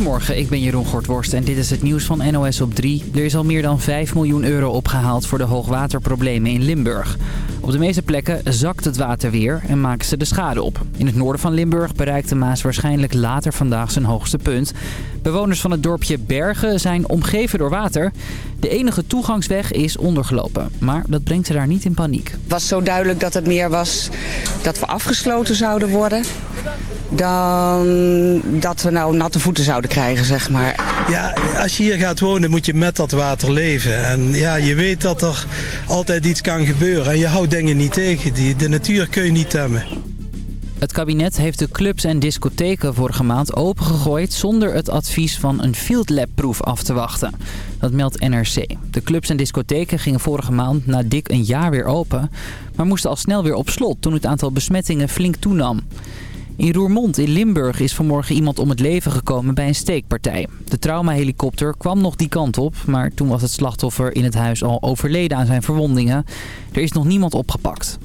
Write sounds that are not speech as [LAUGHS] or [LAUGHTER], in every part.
Goedemorgen, ik ben Jeroen Gortworst en dit is het nieuws van NOS op 3. Er is al meer dan 5 miljoen euro opgehaald voor de hoogwaterproblemen in Limburg. Op de meeste plekken zakt het water weer en maken ze de schade op. In het noorden van Limburg bereikt de Maas waarschijnlijk later vandaag zijn hoogste punt. Bewoners van het dorpje Bergen zijn omgeven door water. De enige toegangsweg is ondergelopen, maar dat brengt ze daar niet in paniek. Het was zo duidelijk dat het meer was dat we afgesloten zouden worden dan dat we nou natte voeten zouden krijgen, zeg maar. Ja, als je hier gaat wonen moet je met dat water leven. En ja, je weet dat er altijd iets kan gebeuren. En je houdt dingen niet tegen. Die, de natuur kun je niet temmen. Het kabinet heeft de clubs en discotheken vorige maand opengegooid... zonder het advies van een field lab proef af te wachten. Dat meldt NRC. De clubs en discotheken gingen vorige maand na dik een jaar weer open... maar moesten al snel weer op slot toen het aantal besmettingen flink toenam. In Roermond in Limburg is vanmorgen iemand om het leven gekomen bij een steekpartij. De traumahelikopter kwam nog die kant op, maar toen was het slachtoffer in het huis al overleden aan zijn verwondingen. Er is nog niemand opgepakt.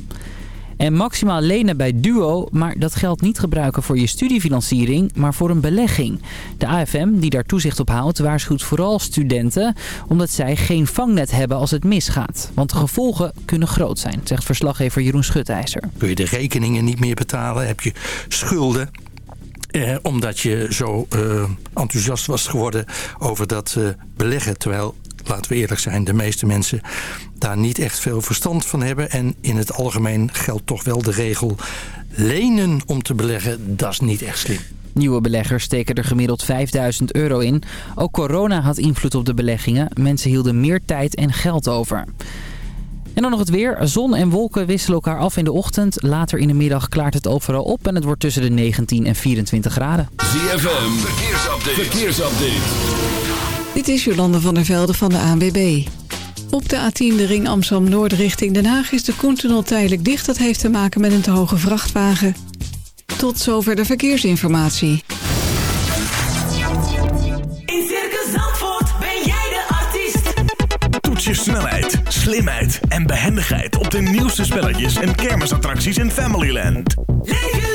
En maximaal lenen bij Duo, maar dat geld niet gebruiken voor je studiefinanciering, maar voor een belegging. De AFM, die daar toezicht op houdt, waarschuwt vooral studenten omdat zij geen vangnet hebben als het misgaat. Want de gevolgen kunnen groot zijn, zegt verslaggever Jeroen Schutijzer. Kun je de rekeningen niet meer betalen, heb je schulden... Eh, omdat je zo eh, enthousiast was geworden over dat eh, beleggen. Terwijl laten we eerlijk zijn, de meeste mensen daar niet echt veel verstand van hebben. En in het algemeen geldt toch wel de regel lenen om te beleggen, dat is niet echt slim. Nieuwe beleggers steken er gemiddeld 5000 euro in. Ook corona had invloed op de beleggingen. Mensen hielden meer tijd en geld over. En dan nog het weer. Zon en wolken wisselen elkaar af in de ochtend. Later in de middag klaart het overal op en het wordt tussen de 19 en 24 graden. ZFM, verkeersupdate. verkeersupdate. Dit is Jolande van der Velde van de ANWB. Op de A10 de ring Amsterdam-Noord richting Den Haag is de Koentunnel tijdelijk dicht. Dat heeft te maken met een te hoge vrachtwagen. Tot zover de verkeersinformatie. In Circus Zandvoort ben jij de artiest. Toets je snelheid, slimheid en behendigheid op de nieuwste spelletjes en kermisattracties in Familyland. Leef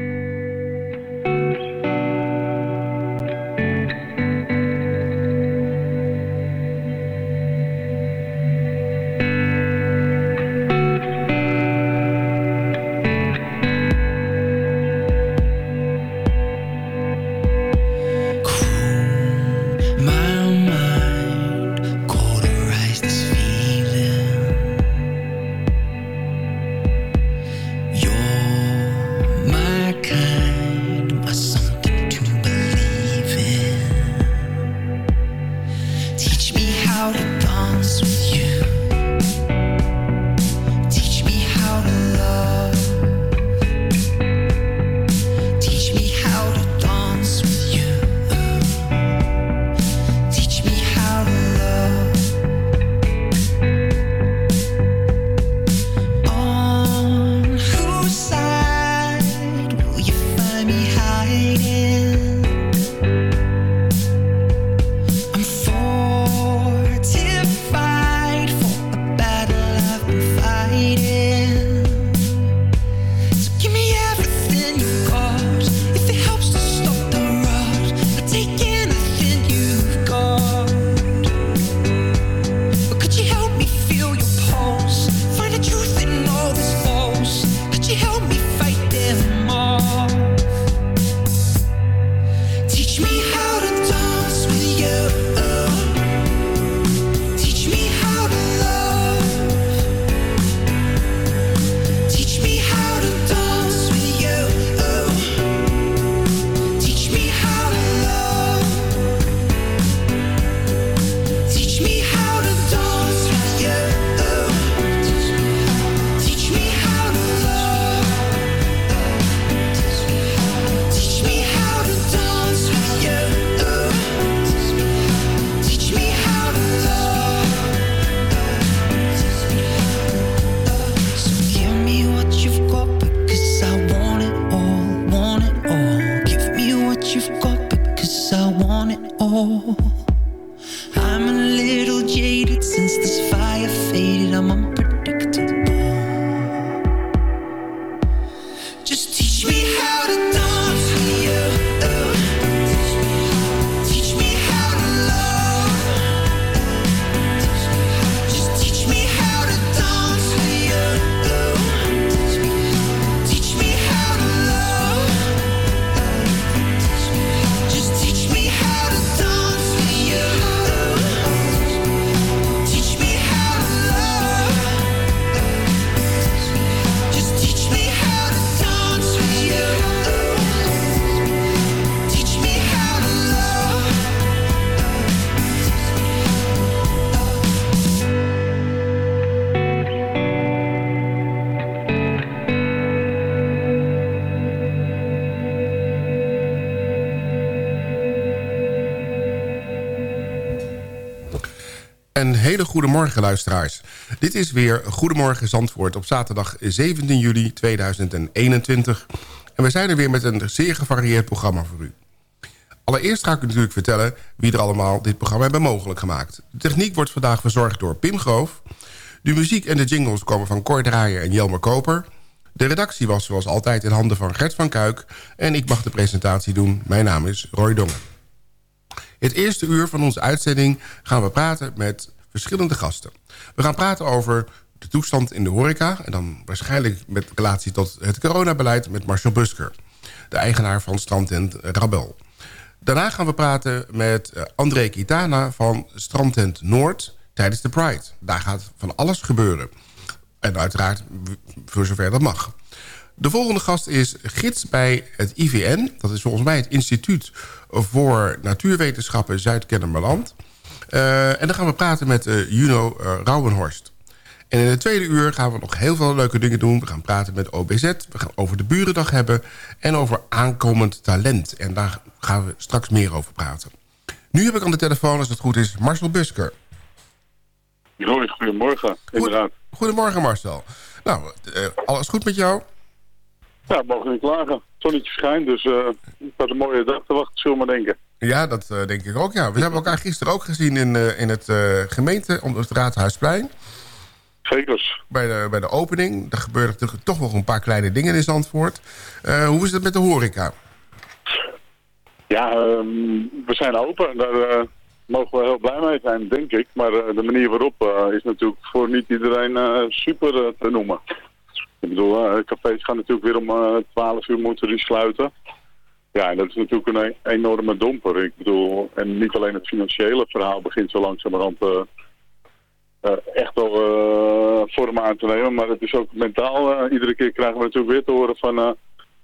Een hele goede morgen, luisteraars. Dit is weer Goedemorgen Zandvoort op zaterdag 17 juli 2021. En we zijn er weer met een zeer gevarieerd programma voor u. Allereerst ga ik u natuurlijk vertellen wie er allemaal dit programma hebben mogelijk gemaakt. De techniek wordt vandaag verzorgd door Pim Groof. De muziek en de jingles komen van Cor Draaier en Jelmer Koper. De redactie was zoals altijd in handen van Gert van Kuik. En ik mag de presentatie doen. Mijn naam is Roy Dongen. Het eerste uur van onze uitzending gaan we praten met verschillende gasten. We gaan praten over de toestand in de horeca... en dan waarschijnlijk met relatie tot het coronabeleid met Marcel Busker... de eigenaar van strandtent Rabel. Daarna gaan we praten met eh, André Kitana van strandtent Noord tijdens de Pride. Daar gaat van alles gebeuren. En uiteraard voor zover dat mag. De volgende gast is gids bij het IVN. Dat is volgens mij het Instituut voor Natuurwetenschappen Zuid-Kennemerland. Uh, en dan gaan we praten met uh, Juno uh, Rauwenhorst. En in het tweede uur gaan we nog heel veel leuke dingen doen. We gaan praten met OBZ, we gaan over de Burendag hebben... en over aankomend talent. En daar gaan we straks meer over praten. Nu heb ik aan de telefoon, als het goed is, Marcel Busker. Hoi, goedemorgen. Inderdaad. Goedemorgen Marcel. Nou, alles goed met jou? Ja, mogen niet klagen. Het zonnetje schijnt, dus uh, het was een mooie dag te wachten, zullen we maar denken. Ja, dat uh, denk ik ook, ja. We hebben elkaar gisteren ook gezien in, uh, in het gemeente, om het Raadhuisplein. Zekers. Bij de, bij de opening. Er gebeurden toch nog een paar kleine dingen in Zandvoort. hoe is het met de horeca? Ja, um, we zijn open. Daar mogen we heel blij mee zijn, denk ik. Maar de manier waarop is natuurlijk voor niet iedereen super te noemen. Ik bedoel, uh, cafés gaan natuurlijk weer om uh, 12 uur moeten die sluiten. Ja, en dat is natuurlijk een e enorme domper. Ik bedoel, en niet alleen het financiële verhaal begint zo langzamerhand uh, uh, echt wel vorm aan te nemen. Maar het is ook mentaal. iedere keer krijgen we natuurlijk weer te horen van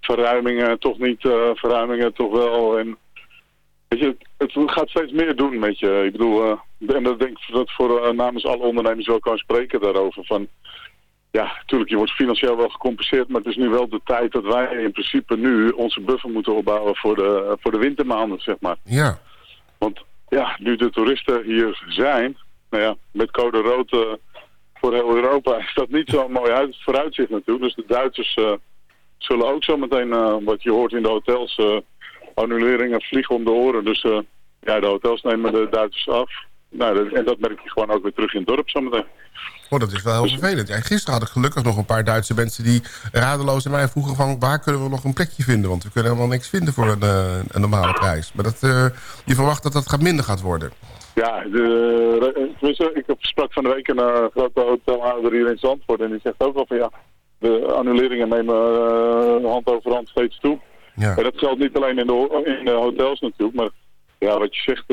verruimingen, toch niet, verruimingen toch wel. En weet je, het, het, gaat steeds meer doen met je. Ik bedoel, en dat denk ik dat voor namens alle ondernemers wel kan spreken daarover. Van, ja, natuurlijk, je wordt financieel wel gecompenseerd, maar het is nu wel de tijd dat wij in principe nu onze buffer moeten opbouwen voor de, voor de wintermaanden, zeg maar. Ja. Want ja, nu de toeristen hier zijn, nou ja, met code rood uh, voor heel Europa is dat niet zo'n mooi uit, vooruitzicht natuurlijk. Dus de Duitsers uh, zullen ook zo meteen, uh, wat je hoort in de hotels, annuleringen vliegen om de oren. Dus ja, de hotels nemen de Duitsers af. Nou, dat, en dat merk je gewoon ook weer terug in het dorp zometeen. Oh, dat is wel heel vervelend. Ja, gisteren had ik gelukkig nog een paar Duitse mensen die radeloos aan mij vroegen van waar kunnen we nog een plekje vinden? Want we kunnen helemaal niks vinden voor een, een normale prijs. Maar dat, uh, je verwacht dat dat gaat minder gaat worden. Ja, de, ik sprak van de week een uh, grote hotelhouder hier in Zandvoort en die zegt ook al van ja, de annuleringen nemen uh, hand over hand steeds toe. Ja. En dat geldt niet alleen in de, in de hotels natuurlijk, maar ja, wat je zegt,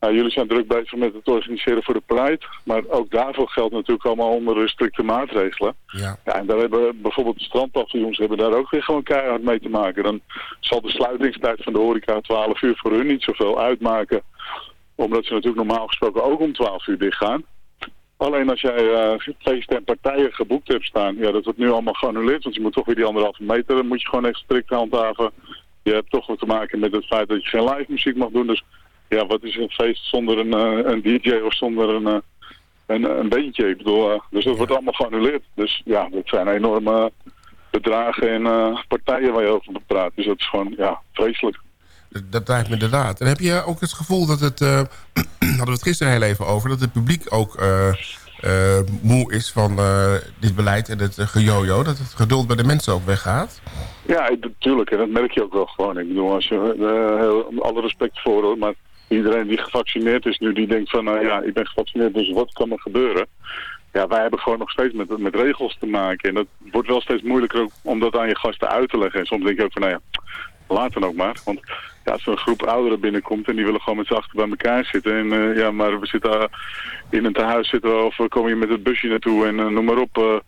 nou, jullie zijn druk bezig met het organiseren voor de Pride. Maar ook daarvoor geldt natuurlijk allemaal onder strikte maatregelen. Ja. ja en daar hebben bijvoorbeeld de strandpaviljoens hebben daar ook weer gewoon keihard mee te maken. Dan zal de sluitingstijd van de horeca 12 uur voor hun niet zoveel uitmaken. Omdat ze natuurlijk normaal gesproken ook om 12 uur dicht gaan. Alleen als jij uh, feesten en partijen geboekt hebt staan, ja, dat wordt nu allemaal geannuleerd. Want je moet toch weer die anderhalve meter, dan moet je gewoon echt strikt handhaven. Je hebt toch wat te maken met het feit dat je geen live muziek mag doen. Dus ja, wat is een feest zonder een, uh, een DJ of zonder een, uh, een, een beentje? Ik bedoel, uh, dus dat ja. wordt allemaal geannuleerd. Dus ja, dat zijn enorme bedragen en partijen waar je over moet praten. Dus dat is gewoon, ja, vreselijk. Dat, dat lijkt me inderdaad. En heb je ook het gevoel dat het, [CLEARS THROAT] hadden we het gisteren heel even over, dat het publiek ook moe is van dit beleid en het gejojo, dat het geduld bij de mensen ook weggaat? Ja, natuurlijk. En dat merk je ook wel gewoon. Ik bedoel, als je, heel, alle respect voor hoor, maar iedereen die gevaccineerd is nu, die denkt van, nou ja, ik ben gevaccineerd, dus wat kan er gebeuren? Ja, wij hebben gewoon nog steeds met, met regels te maken. En dat wordt wel steeds moeilijker om dat aan je gasten uit te leggen. En soms denk ik ook van, nou ja, laat dan ook maar. Want ja, als er een groep ouderen binnenkomt en die willen gewoon met z'n achter bij elkaar zitten. En uh, ja, maar we zitten uh, in een tehuis zitten we, of kom je met het busje naartoe en uh, noem maar op.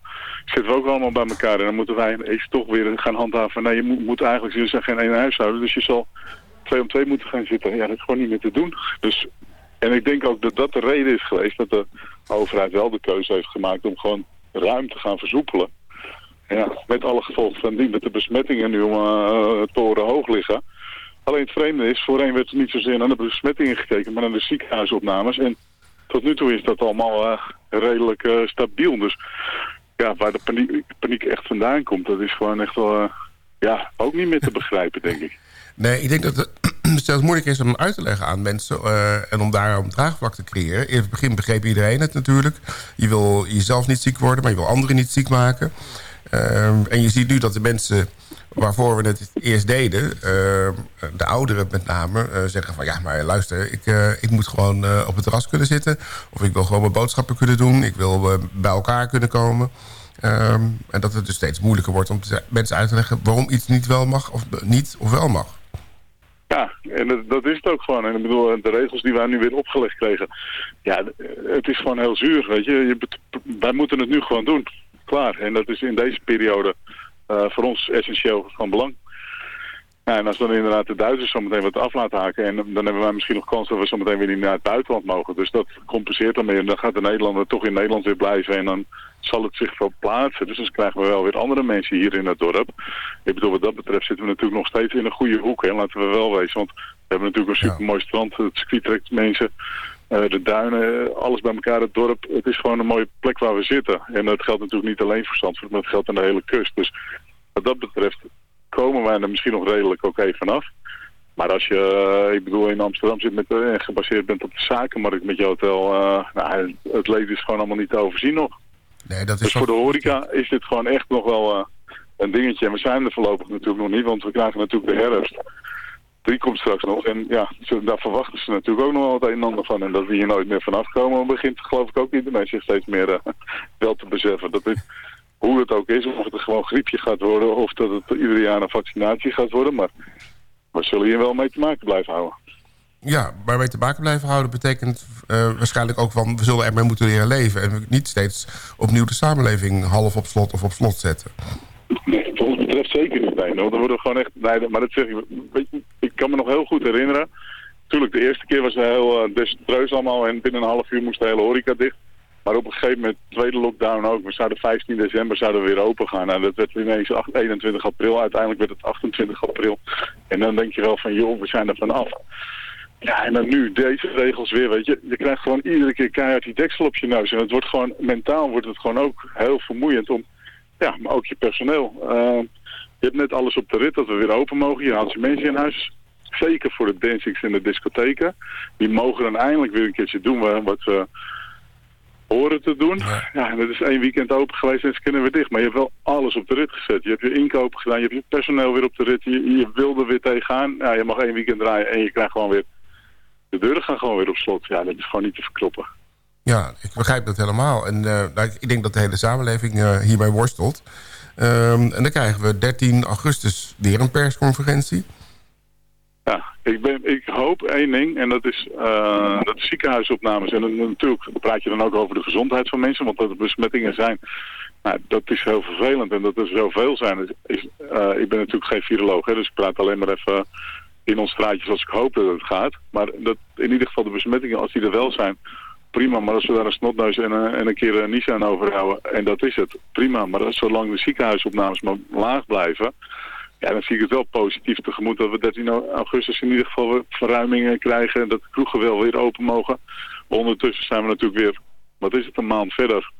Zitten we ook allemaal bij elkaar. En dan moeten wij eens toch weer gaan handhaven. Nee, je moet, moet eigenlijk, jullie zijn geen één huishouden. Dus je zal twee om twee moeten gaan zitten. Ja, dat is gewoon niet meer te doen. Dus, en ik denk ook dat dat de reden is geweest dat de overheid wel de keuze heeft gemaakt om gewoon ruim te gaan versoepelen. Ja, met alle gevolgen van die, met de besmettingen nu om uh, toren hoog liggen. Alleen het vreemde is, voorheen werd er niet zozeer naar de besmettingen gekeken, maar naar de ziekenhuisopnames. En tot nu toe is dat allemaal eh, redelijk eh, stabiel. Dus ja, waar de paniek, paniek echt vandaan komt, dat is gewoon echt wel, eh, ja, ook niet meer te begrijpen, denk ik. Nee, ik denk dat het [CLEARS THROAT] zelfs moeilijk is om uit te leggen aan mensen... eh, en om daar een draagvlak te creëren. In het begin begreep iedereen het natuurlijk. Je wil jezelf niet ziek worden, maar je wil anderen niet ziek maken. Ehm, en je ziet nu dat de mensen waarvoor we het eerst deden... ehm, de ouderen met name, eh, zeggen van... ja, maar luister, ik, eh, ik moet gewoon op het terras kunnen zitten... of ik wil gewoon mijn boodschappen kunnen doen... ik wil bij elkaar kunnen komen... Ehm, en dat het dus steeds moeilijker wordt om mensen uit te leggen... waarom iets niet wel mag of niet of wel mag. Ja, en dat, dat is het ook gewoon. En ik bedoel, de regels die wij nu weer opgelegd kregen, ja, het is gewoon heel zuur, weet je. je wij moeten het nu gewoon doen. Klaar. En dat is in deze periode eh, voor ons essentieel van belang. En als dan inderdaad de Duitsers zometeen wat af laten haken... en dan hebben wij misschien nog kans dat we zometeen weer niet naar het buitenland mogen. Dus dat compenseert dan mee. En dan gaat de Nederlander toch in Nederland weer blijven. En dan zal het zich verplaatsen. Dus dan krijgen we wel weer andere mensen hier in het dorp. Ik bedoel, wat dat betreft zitten we natuurlijk nog steeds in een goede hoek. Hè? Laten we wel wezen. Want we hebben natuurlijk een supermooi strand. Het circuit trekt mensen. eh, de duinen, alles bij elkaar, het dorp. Het is gewoon een mooie plek waar we zitten. En dat geldt natuurlijk niet alleen voor Zandvoort, maar het geldt aan de hele kust. Dus wat dat betreft komen wij er misschien nog redelijk oké vanaf. Maar als je, eh, ik bedoel, in Amsterdam zit met, eh, en gebaseerd bent op de zakenmarkt met je hotel, eh, nou, het leven is gewoon allemaal niet te overzien nog. Nee, dat is Dus voor de horeca is dit gewoon echt nog wel eh, een dingetje. En we zijn er voorlopig natuurlijk nog niet, want we krijgen natuurlijk de herfst. Die komt straks nog. En ja, daar verwachten ze natuurlijk ook nog wel het een en ander van. En dat we hier nooit meer vanaf komen, begint geloof ik ook iedereen zich steeds meer eh, wel te beseffen. Dat dit, hoe het ook is, of het gewoon griepje gaat worden, of dat het ieder jaar een vaccinatie gaat worden. Maar we zullen hier wel mee te maken blijven houden. Ja, maar mee te maken blijven houden betekent eh, waarschijnlijk ook van... we zullen ermee moeten leren leven... en niet steeds opnieuw de samenleving half op slot of op slot zetten. Nee, wat ons betreft zeker niet. Want dan worden we gewoon echt... Nee, maar dat zeg ik... Ik kan me nog heel goed herinneren. Tuurlijk, de eerste keer was het heel uh, desastreus allemaal. En binnen een half uur moest de hele horeca dicht. Maar op een gegeven moment, tweede lockdown ook. We zouden 15 december zouden we weer open gaan. Nou, dat werd ineens 8, 21 april. Uiteindelijk werd het 28 april. En dan denk je wel van, joh, we zijn er vanaf. Ja, en dan nu deze regels weer, weet je. Je krijgt gewoon iedere keer keihard die deksel op je neus. En het wordt gewoon, mentaal wordt het gewoon ook heel vermoeiend om, ja, maar ook je personeel. Eh, je hebt net alles op de rit dat we weer open mogen. Je haalt je mensen in huis. Zeker voor de dancings en de discotheken. Die mogen dan eindelijk weer een keertje doen wa- wat ze horen te doen. Ja, het is één weekend open geweest en ze kunnen weer dicht. Maar je hebt wel alles op de rit gezet. Je hebt je inkopen gedaan, je hebt je personeel weer op de rit. Je, je wilde weer tegenaan. Ja, je mag één weekend draaien en je krijgt gewoon weer... De deuren gaan gewoon weer op slot. Ja, dat is gewoon niet te verkroppen. Ja, ik begrijp dat helemaal. En eh, nou, ik denk dat de hele samenleving eh, hiermee worstelt. Ehm, en dan krijgen we 13 augustus weer een persconferentie. Ja, ik, ben, ik hoop één ding en dat is, eh, dat is ziekenhuisopnames. En natuurlijk praat je dan ook over de gezondheid van mensen, want dat er besmettingen zijn. Nou, dat is heel vervelend en dat er zoveel zijn. Is, eh, ik ben natuurlijk geen viroloog, hè, dus ik praat alleen maar even in ons straatje zoals ik hoop dat het gaat. Maar dat, in ieder geval de besmettingen, als die er wel zijn, prima. Maar als we daar een snotneus en, een- en een keer een nies aan overhouden, en dat is het, prima. Maar zolang de ziekenhuisopnames maar laag blijven, ja, dan zie ik het wel positief tegemoet dat we 13 augustus in ieder geval verruimingen krijgen. En dat de kroegen wel weer open mogen. Ondertussen zijn we natuurlijk weer, wat is het, een maand verder.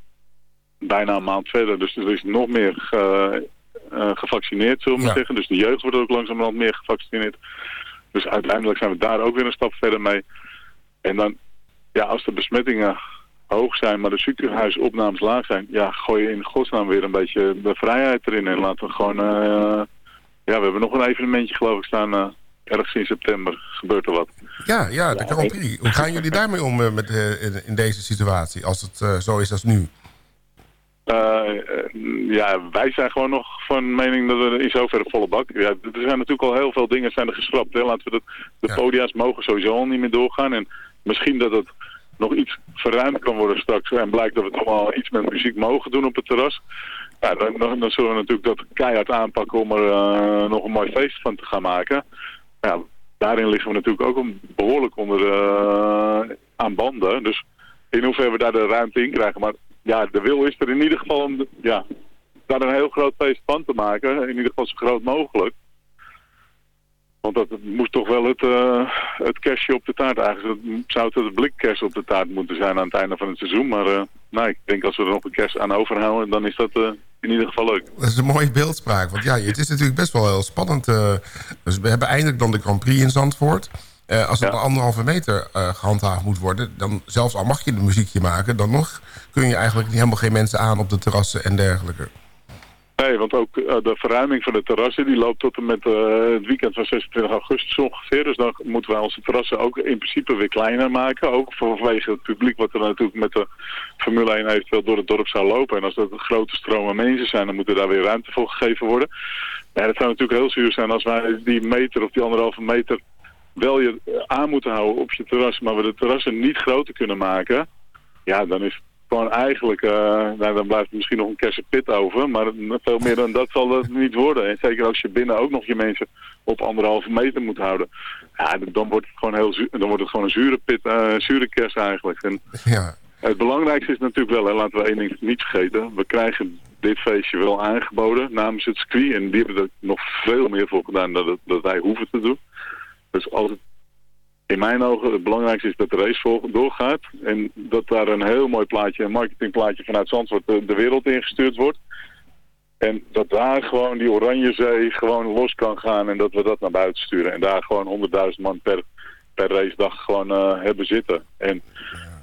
Bijna een maand verder. Dus er is nog meer ge- eh, gevaccineerd, zullen we maar Ja. zeggen. Dus de jeugd wordt ook langzamerhand meer gevaccineerd. Dus uiteindelijk zijn we daar ook weer een stap verder mee. En dan, ja, als de besmettingen hoog zijn, maar de ziekenhuisopnames laag zijn, ja, gooi je in godsnaam weer een beetje de vrijheid erin. En laten we gewoon, eh, ja, we hebben nog een evenementje geloof ik staan, eh, ergens in september gebeurt er wat. Ja, ja, de Grand Prix. Hoe gaan jullie daarmee om eh, met, eh, in, in deze situatie, als het eh, zo is als nu? Ja, wij zijn gewoon nog van mening dat we in zoverre volle bak. Ja, er zijn natuurlijk al heel veel dingen zijn er geschrapt. Hè. Laten we dat, de podia's mogen sowieso al niet meer doorgaan. En misschien dat het nog iets verruimd kan worden straks. En blijkt dat we toch wel iets met muziek mogen doen op het terras. Ja, dan, zullen we natuurlijk dat keihard aanpakken om er eh, nog een mooi feest van te gaan maken. Ja, daarin liggen we natuurlijk ook een, behoorlijk onder eh, aan banden. Dus in hoeverre we daar de ruimte in krijgen. Maar ja, de wil is er in ieder geval om ja, daar een heel groot feest van te maken. In ieder geval zo groot mogelijk. Want dat moest toch wel het, eh, het kerstje op de taart eigenlijk. Dat zou het het blikkerst op de taart moeten zijn aan het einde van het seizoen. Maar nou, ik denk als we er nog een kerst aan overhouden, dan is dat eh, in ieder geval leuk. Dat is een mooie beeldspraak. Want ja, het is natuurlijk best wel heel spannend. dus we hebben eindelijk dan de Grand Prix in Zandvoort. Als het een anderhalve meter eh, gehandhaafd moet worden... dan zelfs al mag je een muziekje maken... dan nog kun je eigenlijk helemaal geen mensen aan op de terrassen en dergelijke. Nee, want ook eh, de verruiming van de terrassen die loopt tot en met eh, het weekend van 26 augustus ongeveer. Dus dan moeten wij onze terrassen ook in principe weer kleiner maken. Ook vanwege het publiek wat er natuurlijk met de Formule 1 eventueel door het dorp zou lopen. En als dat grote stromen mensen zijn, dan moet er daar weer ruimte voor gegeven worden. Ja, dat zou natuurlijk heel zuur zijn als wij die meter of die anderhalve meter wel je eh, aan moeten houden op je terras, maar we de terrassen niet groter kunnen maken. Ja, dan is gewoon eigenlijk, eh, nou, dan blijft er misschien nog een kersenpit over, maar veel meer dan dat zal het [LAUGHS] niet worden. En zeker als je binnen ook nog je mensen op anderhalve meter moet houden. Ja, dan wordt het gewoon, heel dan wordt het gewoon een zure pit, eh, zure kers eigenlijk. En Ja, het belangrijkste is natuurlijk wel, laten we één ding niet vergeten. We krijgen dit feestje wel aangeboden namens het circuit. En die hebben er nog veel meer voor gedaan dan dat, dat wij hoeven te doen. Dus als het in mijn ogen het belangrijkste is dat de race doorgaat. En dat daar een heel mooi plaatje, een marketingplaatje vanuit Zandvoort de, de wereld ingestuurd wordt. En dat daar gewoon die oranje zee gewoon los kan gaan en dat we dat naar buiten sturen. En daar gewoon 100.000 man per, per racedag gewoon eh, hebben zitten. En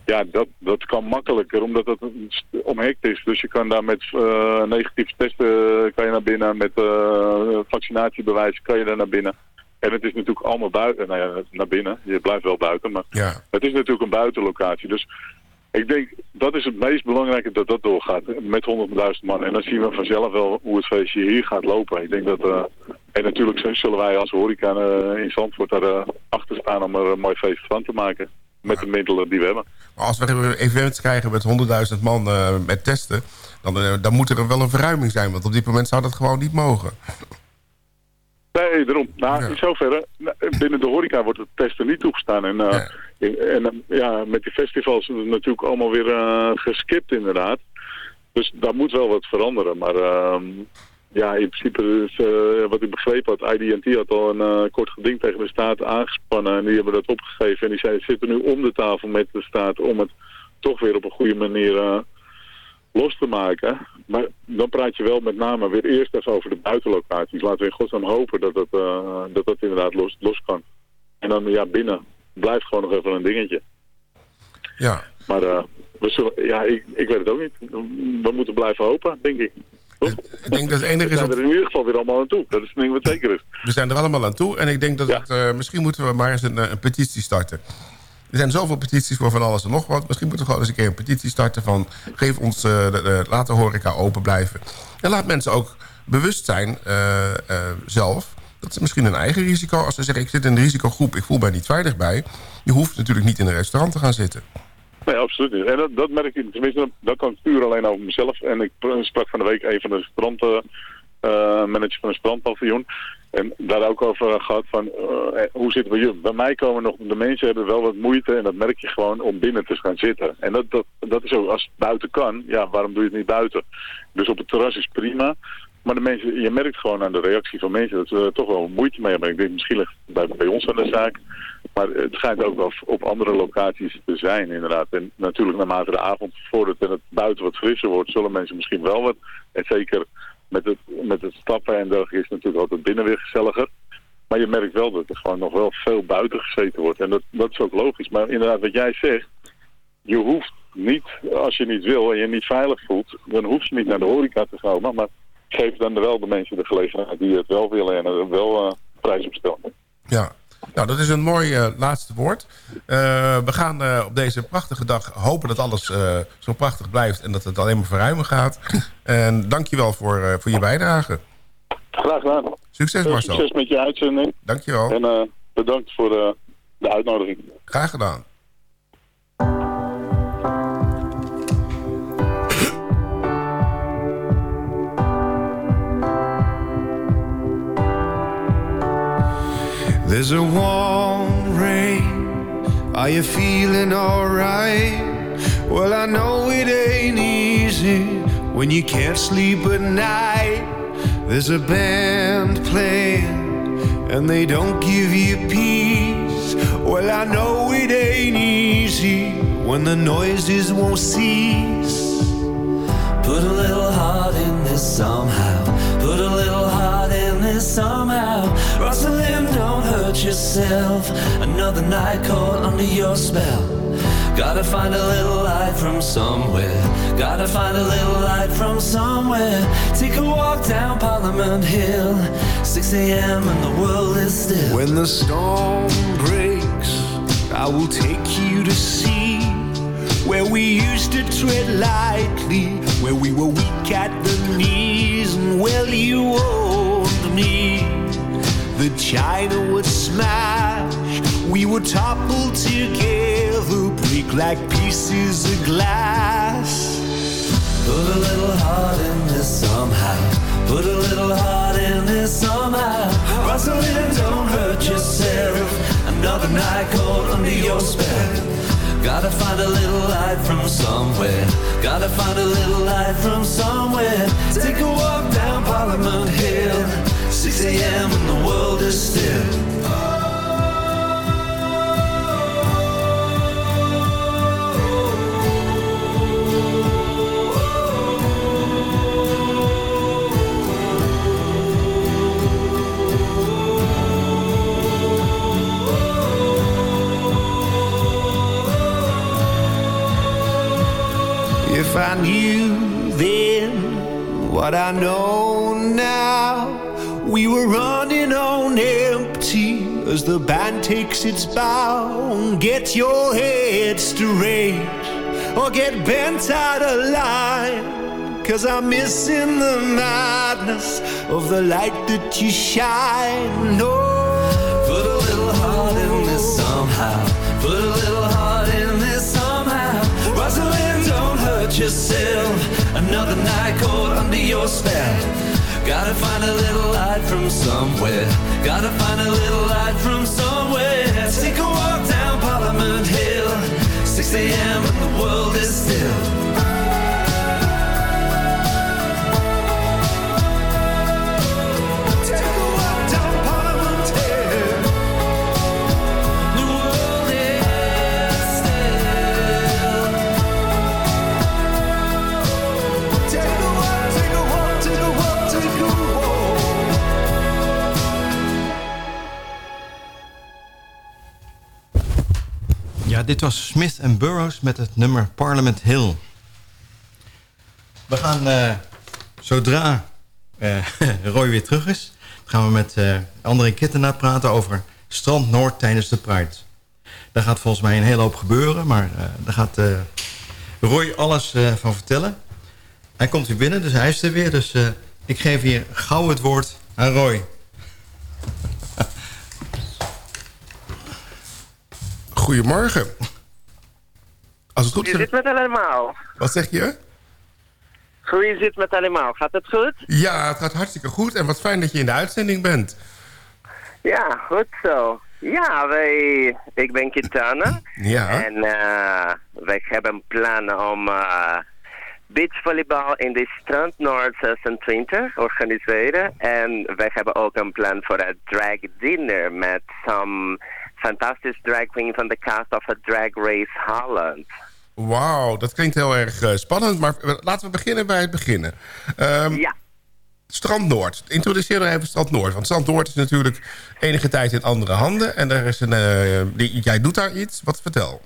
ja, dat, dat kan makkelijker omdat st- omhekt is. Dus je kan daar met eh, negatieve testen eh, kan je naar binnen, met eh vaccinatiebewijs kan je daar naar binnen. En het is natuurlijk allemaal buiten, nou ja, naar binnen. Je blijft wel buiten, maar ja. het is natuurlijk een buitenlocatie. Dus ik denk, dat is het meest belangrijke dat dat doorgaat. Met 100.000 man. En dan zien we vanzelf wel hoe het feestje hier gaat lopen. Ik denk dat... eh, en natuurlijk zullen wij als horeca eh, in Zandvoort daar eh, achter staan om er een mooi feest van te maken. Met de middelen die we hebben. Maar als we events krijgen met 100.000 man met testen... Dan, dan moet er wel een verruiming zijn. Want op dit moment zou dat gewoon niet mogen. Nee, daarom. Nou, in zoverre, nou, binnen de horeca wordt het testen niet toegestaan. En, eh, in- en eh, ja, met die festivals is het natuurlijk allemaal weer eh, geskipt inderdaad. Dus daar moet wel wat veranderen. Maar ehm, ja, in principe is, wat ik begrepen had, IDT had al een kort geding tegen de staat aangespannen. En die hebben dat opgegeven. En die zei, zitten nu om de tafel met de staat om het toch weer op een goede manier los te maken. Maar dan praat je wel met name weer eerst even over de buitenlocaties. Laten we in godsnaam hopen dat dat, eh, dat, dat inderdaad los, los kan. En dan ja, binnen blijft gewoon nog even een dingetje. Ja. Maar eh, we zullen, ja, ik, ik weet het ook niet. We moeten blijven hopen, denk ik. Ik denk dat het enige We is... zijn Op, er in ieder geval weer allemaal aan toe. Dat is het ding wat zeker is. we zijn er allemaal aan toe. En ik denk dat het, eh, misschien moeten we maar eens een, een petitie starten. Er zijn zoveel petities voor van alles en nog wat. Misschien moeten we gewoon eens een keer een petitie starten van... geef ons, eh, de, laat de horeca open blijven. En laat mensen ook bewust zijn eh, eh, zelf... dat ze misschien een eigen risico... als ze zeggen ik zit in een risicogroep, ik voel mij niet veilig bij... je hoeft natuurlijk niet in een restaurant te gaan zitten. Nee, absoluut niet. En dat, dat merk ik, tenminste, dat kan puur alleen over mezelf. En ik pr- sprak van de week een van de strandmanager van een strandpaviljoen. En daar ook over gehad van, eh, hoe zitten we hier? Bij mij komen nog, de mensen hebben wel wat moeite en dat merk je gewoon om binnen te gaan zitten. En dat, dat, dat is ook, als het buiten kan, ja, waarom doe je het niet buiten? Dus op het terras is prima. Maar de mensen, je merkt gewoon aan de reactie van mensen dat ze er toch wel moeite mee hebben. Ik denk, misschien het bij, bij ons aan de zaak. Maar het schijnt ook wel op andere locaties te zijn, inderdaad. En natuurlijk naarmate de avond vordert en het buiten wat frisser wordt, zullen mensen misschien wel wat. En zeker met het, met het stappen en dergelijke is natuurlijk altijd binnen weer gezelliger. Maar je merkt wel dat er gewoon nog wel veel buiten gezeten wordt. En dat, dat is ook logisch. Maar inderdaad, wat jij zegt, je hoeft niet, als je niet wil en je niet veilig voelt, dan hoef je niet naar de horeca te komen. Maar geef dan wel de mensen de gelegenheid die het wel willen en er wel eh, prijs op stellen. Ja, nou dat is een mooi eh, laatste woord. Eh, we gaan eh, op deze prachtige dag hopen dat alles zo prachtig blijft... en dat het alleen maar verruimen gaat. en dankjewel voor, voor je bijdrage. Graag gedaan. Succes Marcel. Succes met je uitzending. Dankjewel. En bedankt voor de uitnodiging. Graag gedaan. There's a warm rain. Are you feeling alright? Well, I know it ain't easy when you can't sleep at night. There's a band playing and they don't give you peace. Well, I know it ain't easy when the noises won't cease. Put a little heart in this somehow. This somehow. Rosalind, don't hurt yourself. Another night caught under your spell. Gotta find a little light from somewhere. Gotta find a little light from somewhere. Take a walk down Parliament Hill. 6 a.m. and the world is still. When the storm breaks, I will take you to see where we used to tread lightly, where we were weak at the knees, and well, you owned The china would smash, we would topple together, break like pieces of glass. Put a little heart in this somehow. Put a little heart in this somehow. Rosalind, don't hurt yourself. Another night cold under your spell. Gotta find a little light from somewhere. Gotta find a little light from somewhere. Take a walk down Parliament Hill. 6 a.m. and the world is still. If I knew then what I know now, we were running on empty as the band takes its bow. Get your head straight or get bent out of line. Cause I'm missing the madness of the light that you shine. No. Put a little heart in this somehow. Put a little heart in this somehow. Rosalind, don't hurt yourself. Another night caught under your spell. Gotta find a little light from somewhere. Gotta find a little light from somewhere. Take a walk down Parliament Hill. 6 a.m. and the world is still. Dit was Smith Burroughs met het nummer Parliament Hill. We gaan eh, zodra eh, [LAUGHS] Roy weer terug is... gaan we met eh André Kittenaar praten over Strand Noord tijdens de Pride. Daar gaat volgens mij een hele hoop gebeuren... maar daar gaat Roy alles van vertellen. Hij komt hier binnen, dus hij is er weer. Dus ik geef hier gauw het woord aan Roy. Goedemorgen. Als het goed is... zit met allemaal? Wat zeg je? Hoe zit het met allemaal? Gaat het goed? Ja, het gaat hartstikke goed. En wat fijn dat je in de uitzending bent. Ja, goed zo. Ja, wij, ik ben Kitana. [CLEARS THROAT] Ja. En eh, wij hebben plannen om eh beachvolleybal in de Strand Noord 26 organiseren. En wij hebben ook een plan voor een drag dinner met some fantastic drag queen van de cast of a Drag Race Holland. Wauw, dat klinkt heel erg eh, spannend. Maar eh, laten we beginnen bij het beginnen. Ehm, ja. Strand Noord. Introduceer dan even Strand Noord. Want Strand Noord is natuurlijk enige tijd in andere handen. En er is een, eh, die, jij doet daar iets. Wat vertel?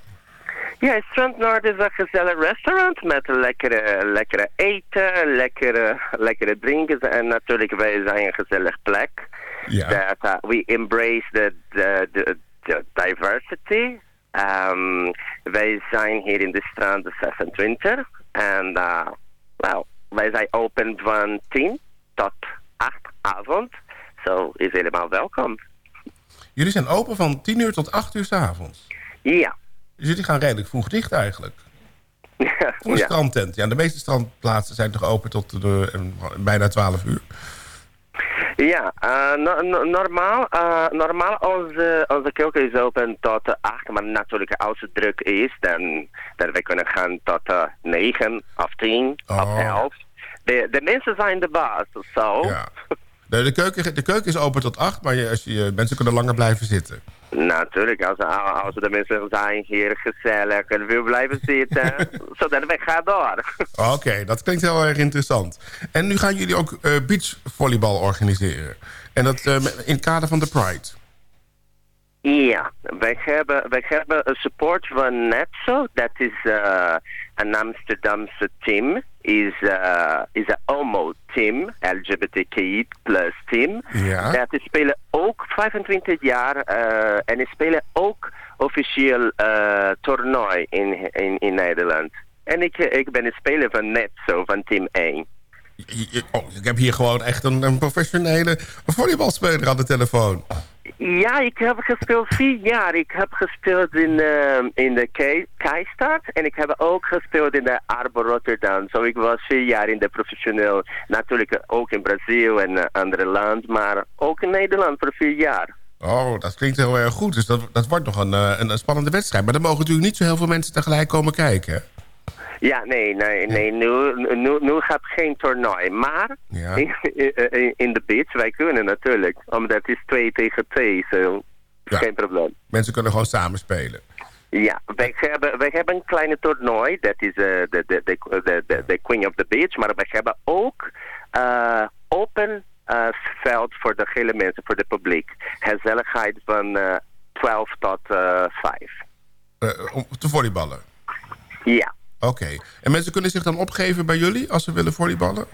Ja, Strand Noord is een gezellig restaurant met lekkere, lekkere eten, lekkere, lekkere drinken en natuurlijk wij zijn een gezellig plek. Ja. That uh, we embrace the, the, the, the diversity. Um, wij zijn hier in de Strand de 26 en uh, well, wij zijn open van 10 tot 8 avond. Zo is helemaal welkom. Jullie zijn open van 10 uur tot 8 uur s avonds. Ja. Dus jullie gaan redelijk vroeg dicht eigenlijk. [LAUGHS] Voor een ja. strandtent. Ja, de meeste strandplaatsen zijn toch open tot de, eh, bijna 12 uur. Ja, eh, no- no- normaal, eh, normaal onze, onze keuken is open tot uh, 8, maar natuurlijk als het druk is, dan, dan we kunnen gaan tot uh, 9 of 10 of Oh. 11. De, de mensen zijn de baas, zo. Ja. De, de, keuken, de keuken is open tot acht, maar je, als je, mensen kunnen langer blijven zitten. Natuurlijk, als, als de mensen zijn hier gezellig en wil blijven zitten, [LAUGHS] zodat we gaan door. Oké, dat klinkt heel erg interessant. En nu gaan jullie ook eh, beachvolleybal organiseren. En dat eh, in het kader van de Pride. Ja, wij hebben, wij hebben een support van Netso. Dat is uh, een Amsterdamse team. Is uh, is een homo team, LGBTQI plus team. Ja. Dat die spelen ook 25 jaar uh, en spelen ook officieel uh, toernooi in, in, in Nederland. En ik, ik ben een speler van Netso, van team 1. Oh, ik heb hier gewoon echt een, een professionele volleybalspeler aan de telefoon. Ja, ik heb gespeeld vier jaar. Ik heb gespeeld in, eh, in de Kei- Keistad en ik heb ook gespeeld in de Arbor Rotterdam. Zo ik was vier jaar in de professioneel. Natuurlijk ook in Brazil en eh, andere land, maar ook in Nederland voor vier jaar. Oh, dat klinkt heel erg goed. Dus dat, dat wordt nog een, eh, een, een spannende wedstrijd. Maar er mogen natuurlijk niet zo heel veel mensen tegelijk komen kijken. Ja, nee, nee, nee. Nu, nu, nu gaat geen toernooi. Maar Ja. [LAUGHS] in, in, in de beach, wij kunnen natuurlijk. Omdat het is twee tegen twee, zo Ja. geen probleem. Mensen kunnen gewoon samen spelen. Ja, wij hebben, wij hebben een kleine toernooi. Dat is eh, de, de, de, de, de, de Queen of the Beach. Maar wij hebben ook eh, open eh, veld voor de hele mensen, voor het publiek. Gezelligheid van eh 12 tot eh 5. Eh, om te volleyballen. Ja. Oké. En mensen kunnen zich dan opgeven bij jullie als ze willen volleyballen?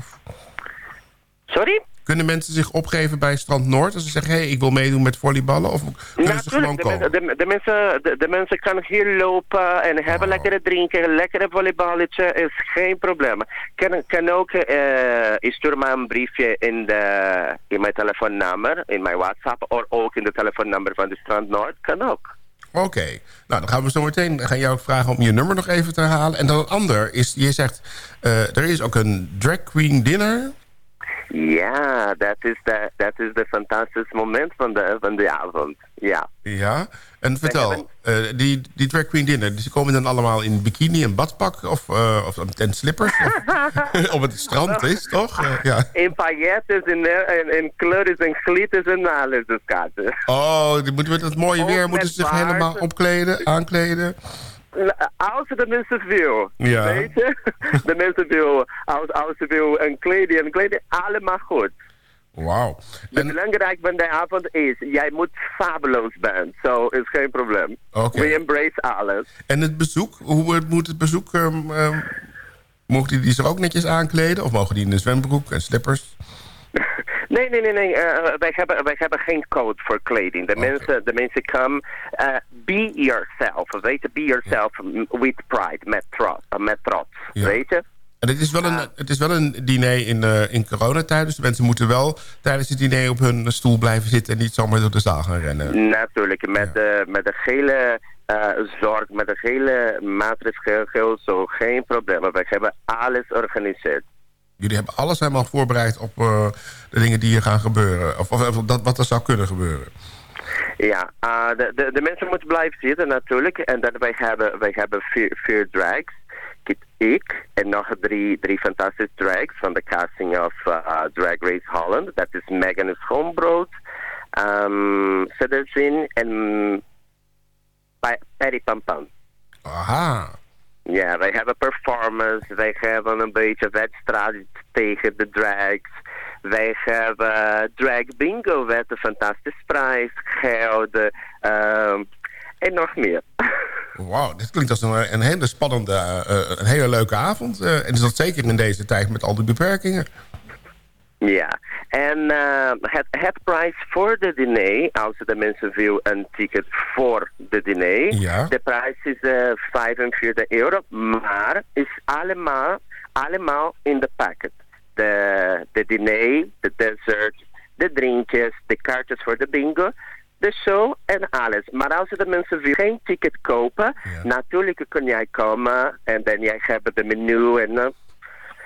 Sorry? kunnen mensen zich opgeven bij Strand Noord als ze zeggen... hé, hey, ik wil meedoen met volleyballen? Of kunnen ze gewoon Natuurlijk, de, komen? men- de, de, mensen, de, de mensen kunnen hier lopen en hebben lekkere drinken, lekkere volleyballetje, is geen probleem. Kan, kan ook, eh ik stuur maar een briefje in, de, in mijn telefoonnummer, in mijn WhatsApp, of ook in de telefoonnummer van de Strand Noord, kan ook. Oké. Nou, dan gaan we zo meteen gaan jou vragen om je nummer nog even te herhalen. En dan een ander is, je zegt... eh, er is ook een drag queen dinner... Ja, dat is de, dat is de fantastische moment van de, van de avond. Ja. Ja, en vertel, eh, die, die drag queen dinner, die komen dan allemaal in bikini en badpak of, eh, of en slippers? Of, [LAUGHS] op het strand is, toch? Eh, ja. In paillettes, in, in, in kleuren en glitters en alles, dus. Oh, die moeten met dat mooie weer moeten ze zich helemaal opkleden, aankleden. Als de mensen wil, Ja. weet je? [LAUGHS] De mensen wil, als, als ze wil een kleding, een kleding, allemaal goed. Wauw. Het belangrijk van de avond is, jij moet fabuloos zijn. Zo is geen probleem. We embrace alles. En het bezoek, hoe moet het bezoek... ehm, mogen die, die zich ook netjes aankleden? Of mogen die in een zwembroek en slippers? Nee, nee, nee, nee. eh, wij, hebben, wij hebben geen code voor kleding. De mensen, de mensen komen, eh, be yourself. Weet je, be yourself with pride, met trots. eh, met trots Ja. Weet je? En het is wel een, het is wel een diner in, eh in coronatijd. Dus de mensen moeten wel tijdens het diner op hun stoel blijven zitten... en niet zomaar door de zaal gaan rennen. Natuurlijk, met, de, met de hele eh, zorg, met de hele maatregel, zo geen probleem. Wij hebben alles georganiseerd. Jullie hebben alles helemaal voorbereid op eh, de dingen die hier gaan gebeuren. Of, of, dat wat er zou kunnen gebeuren. Ja, eh, de, de, de mensen moeten blijven zitten natuurlijk. En dan wij hebben, wij hebben vier, vier drags. Ik, ik en nog drie, drie fantastische drags van de casting of eh, Drag Race Holland. Dat is Megan Schoonbrood, um, en Pa- Patty Pam Pam. Aha. Ja, wij hebben performance, wij hebben een beetje wedstrijd tegen de drags. Wij hebben drag bingo met een fantastische prijs, geld ehm, en nog meer. [LAUGHS] Wauw, dit klinkt als een, een hele spannende, eh, eh, een hele leuke avond. eh, en is dat zeker in deze tijd met al die beperkingen. Ja, en eh, het, het prijs voor de diner, als de mensen wil een ticket voor de diner, Ja. de prijs is eh 45 euro, maar is allemaal, allemaal in de packet. De, de diner, de dessert, de drinkjes, de kaartjes voor de bingo, de show en alles. Maar als de mensen wil geen ticket kopen, natuurlijk kun jij komen en dan jij hebt de menu en eh,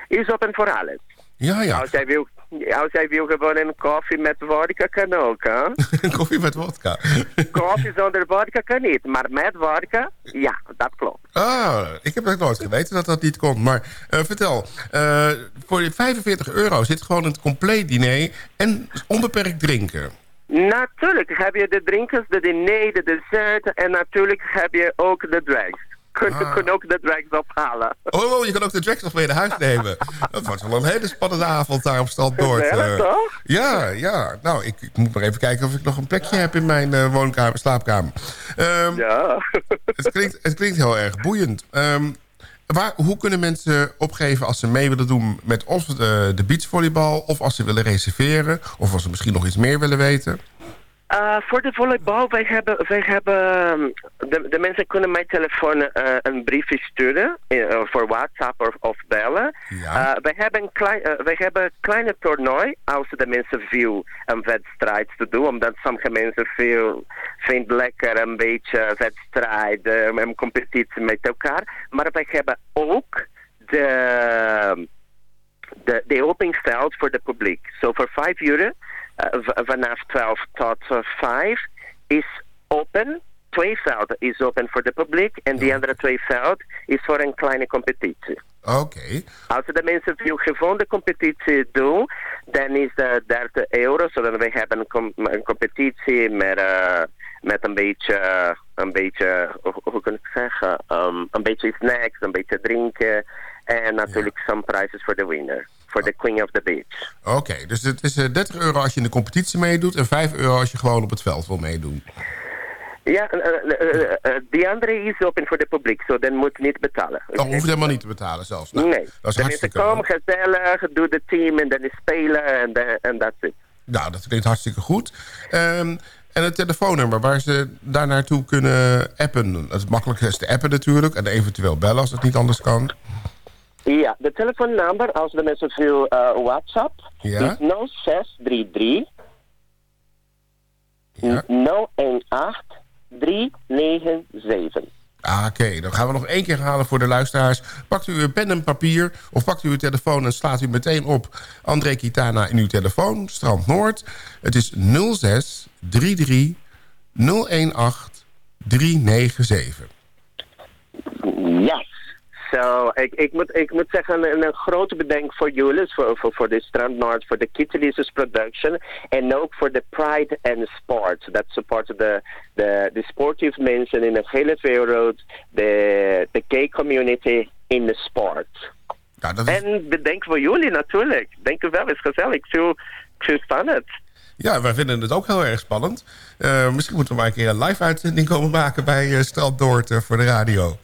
is open voor alles. Ja, ja. Als jij wil, als jij wil gewoon een koffie met vodka kan ook, hè? [LAUGHS] Koffie met vodka. [LAUGHS] koffie zonder vodka kan niet, maar met vodka, ja, dat klopt. Ah, ik heb nog nooit geweten dat dat niet kon. Maar eh, vertel, eh, voor die 45 euro zit gewoon een compleet diner en onbeperkt drinken. Natuurlijk heb je de drinkers, de diner, de dessert en natuurlijk heb je ook de drags. Kun, Ah. kun ook de drags ophalen. Oh, oh, je kan ook de drags nog mee naar huis nemen. Dat wordt wel een hele spannende avond daar op Strand Noord. Gezellig, eh. toch? Ja, ja. Nou, ik, ik moet maar even kijken of ik nog een plekje heb in mijn eh, woonkamer, slaapkamer. Ehm, ja. [LAUGHS] het, klinkt, het klinkt heel erg boeiend. Ehm, waar, hoe kunnen mensen opgeven als ze mee willen doen met of de, de beachvolleybal... of als ze willen reserveren, of als ze misschien nog iets meer willen weten? Uh, voor de volleybal, wij hebben, wij hebben um, de, de mensen kunnen mijn telefoon uh, een briefje sturen uh, voor WhatsApp of, of bellen. Ja. wij hebben een klein, wij hebben een kleine toernooi als de mensen veel een wedstrijd te doen, omdat sommige mensen veel vinden lekker een beetje wedstrijd, een competitie met elkaar. Maar wij hebben ook de, de, de openingsveld voor het publiek. Zo so voor 5 uur vanaf 12 tot uh, 5 is open. Twee velden is open voor het publiek en die andere twee velden is voor een kleine competitie. Oké. Okay. Als de mensen veel gewoon de competitie doen, dan is de 30 euro. Zodat we hebben een, com een competitie met, uh, met een beetje, een beetje, hoe, hoe kan ik zeggen, um, een beetje snacks, een beetje drinken en natuurlijk ja. some prizes voor de winner. Voor de Queen of the Beach. Oké, okay, dus het is uh, 30 euro als je in de competitie meedoet... en 5 euro als je gewoon op het veld wil meedoen. Ja, uh, die andere is open voor het publiek, zo dan moet niet betalen. Oh, hoeft helemaal niet te betalen zelfs? Nou, nee, dat is de hartstikke komen gezellig, doe de team en dan is spelen en dat is het. Nou, dat klinkt hartstikke goed. Um, en het telefoonnummer waar ze daar naartoe kunnen appen. Het makkelijkste is te appen natuurlijk en eventueel bellen als het niet anders kan. Ja, de telefoonnummer als de mensen veel uh, WhatsApp ja? is 0633 ja? 018 397. Ah, Oké, okay. dan gaan we nog één keer halen voor de luisteraars. Pakt u uw pen en papier of pakt u uw telefoon en slaat u meteen op André Kitana in uw telefoon, Strand Noord. Het is 06 33 018 397. Ja. So, ik, ik, moet, ik moet zeggen, een, een grote bedankt voor jullie, voor, voor, voor de Strand Noord, voor de Kitty Production en ook voor de Pride and Sport. Dat support de, de, de sportieve mensen in de hele wereld, de, de gay community in de sport. Ja, dat is... En bedankt voor jullie natuurlijk. Dank u wel, het is gezellig. Vind het spannend. Ja, wij vinden het ook heel erg spannend. Uh, misschien moeten we maar een keer een live uitzending komen maken bij uh, Strand Noord uh, voor de radio.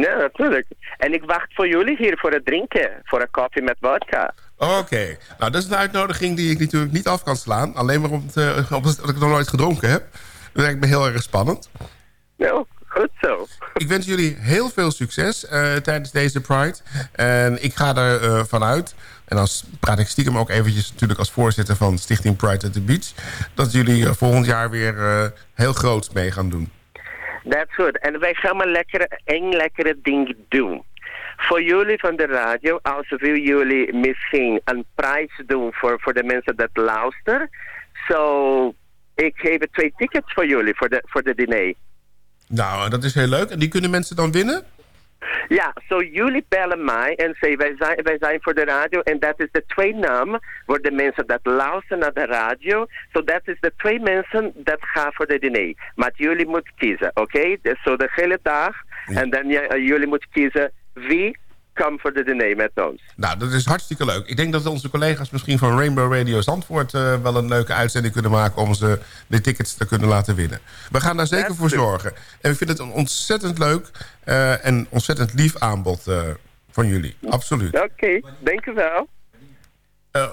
Ja, natuurlijk. En ik wacht voor jullie hier voor het drinken. Voor een koffie met vodka. Oké. Okay. Nou, dat is een uitnodiging die ik natuurlijk niet af kan slaan. Alleen maar omdat, [LAUGHS] uh, omdat ik nog nooit gedronken heb. Dat lijkt me heel erg spannend. Nou, goed zo. Ik wens jullie heel veel succes uh, tijdens deze Pride. En ik ga er uh, vanuit. En dan praat ik stiekem ook eventjes natuurlijk als voorzitter van Stichting Pride at the Beach. Dat jullie volgend jaar weer heel groot mee gaan doen. That's good. En wij gaan maar lekker één lekkere ding doen. Voor jullie van de radio, als wil jullie misschien een prijs doen voor, voor de mensen dat luisteren. Zo, so, ik geef twee tickets voor jullie, voor de, voor de diner. Nou, dat is heel leuk. En die kunnen mensen dan winnen? Ja, zo so jullie bellen mij en zeggen wij zijn, wij zijn voor de radio en dat is de twee namen voor de mensen dat luisteren naar de radio. Zo so dat is de twee mensen dat gaan voor de diner. Maar jullie moeten kiezen, oké? Okay? Dus zo de hele dag en dan ja, jullie moeten kiezen wie komt voor de diner met ons. Nou, dat is hartstikke leuk. Ik denk dat onze collega's misschien van Rainbow Radio Zandvoort uh, wel een leuke uitzending kunnen maken om ze de tickets te kunnen laten winnen. We gaan daar zeker voor zorgen. En ik vind het een ontzettend leuk uh, en ontzettend lief aanbod uh, van jullie. Absoluut. Oké, okay, dank u wel.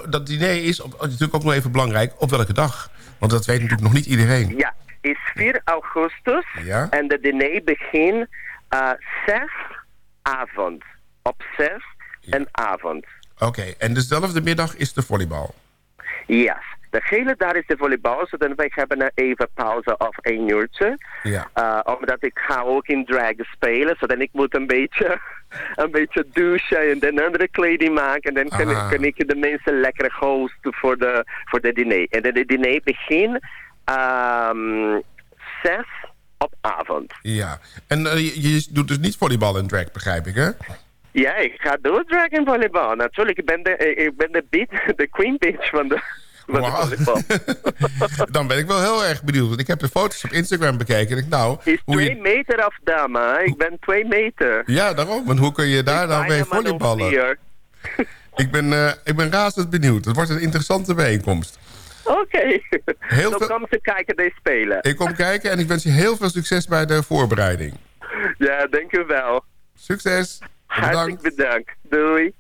dat diner is op, natuurlijk ook nog even belangrijk. Op welke dag? Want dat weet natuurlijk nog niet iedereen. Ja, is 4 augustus. Ja? En de diner begint 6 avond. Op 6 ja. en avond. Oké, okay. en dezelfde middag is de volleybal? Ja. De hele dag is de volleybal, zodat wij hebben een even pauze of een uurtje. Ja. Uh, omdat ik ga ook in drag spelen, zodat ik moet een beetje, [LAUGHS] een beetje douchen en dan andere kleding maken. En dan kan, Ah. kan ik de mensen lekker hosten voor de, voor de diner. En de, de diner begint um, zes op avond. Ja. En eh, je, je doet dus niet volleybal en drag, begrijp ik, hè? Ja, ik ga door dragon volleybal. Natuurlijk, ik ben de, ik ben de, beat, [LAUGHS] de queen bitch van de, van de volleybal. [LAUGHS] Dan ben ik wel heel erg benieuwd. Want ik heb de foto's op Instagram bekeken. En ik, nou, Is hoe twee je... meter af dame, ik ben twee meter. Ja, daarom. Want hoe kun je daar nou mee man of volleyballen? [LAUGHS] Ik ben, eh, ik ben razend benieuwd. Het wordt een interessante bijeenkomst. Oké, Heel veel- kom ze kijken deze spelen. Ik kom kijken en ik wens je heel veel succes bij de voorbereiding. Ja, dank u wel. Succes. Hartelijk bedankt. Doei.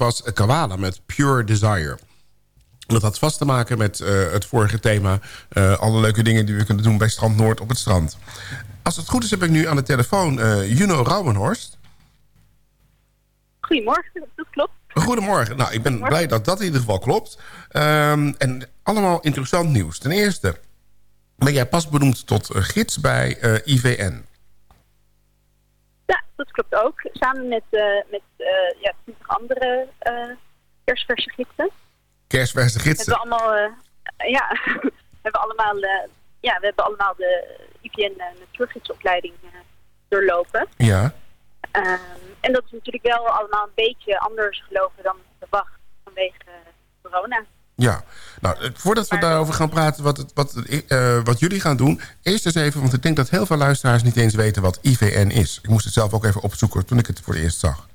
Was Kawala met Pure Desire. Dat had vast te maken met eh, het vorige thema. eh, alle leuke dingen die we kunnen doen bij Strand Noord op het strand. Als het goed is heb ik nu aan de telefoon eh, Juno Rauwenhorst. Goedemorgen, dat klopt. Goedemorgen. Nou, ik ben blij dat dat in ieder geval klopt. Ehm, en allemaal interessant nieuws. Ten eerste ben jij pas benoemd tot gids bij IVN. Dat klopt ook. Samen met, eh met eh ja, 20 andere eh kerstverse gidsen. Kerstverse Hebben gidsen. [LAUGHS] we allemaal, ja, hebben allemaal, ja, we hebben allemaal de IPN natuurgidsopleiding doorlopen. Ja. Ehm, en dat is natuurlijk wel allemaal een beetje anders gelopen dan verwacht vanwege corona. Ja, nou, voordat we daarover gaan praten wat, het, wat, eh, wat jullie gaan doen... eerst eens even, want ik denk dat heel veel luisteraars niet eens weten wat IVN is. Ik moest het zelf ook even opzoeken toen ik het voor het eerst zag.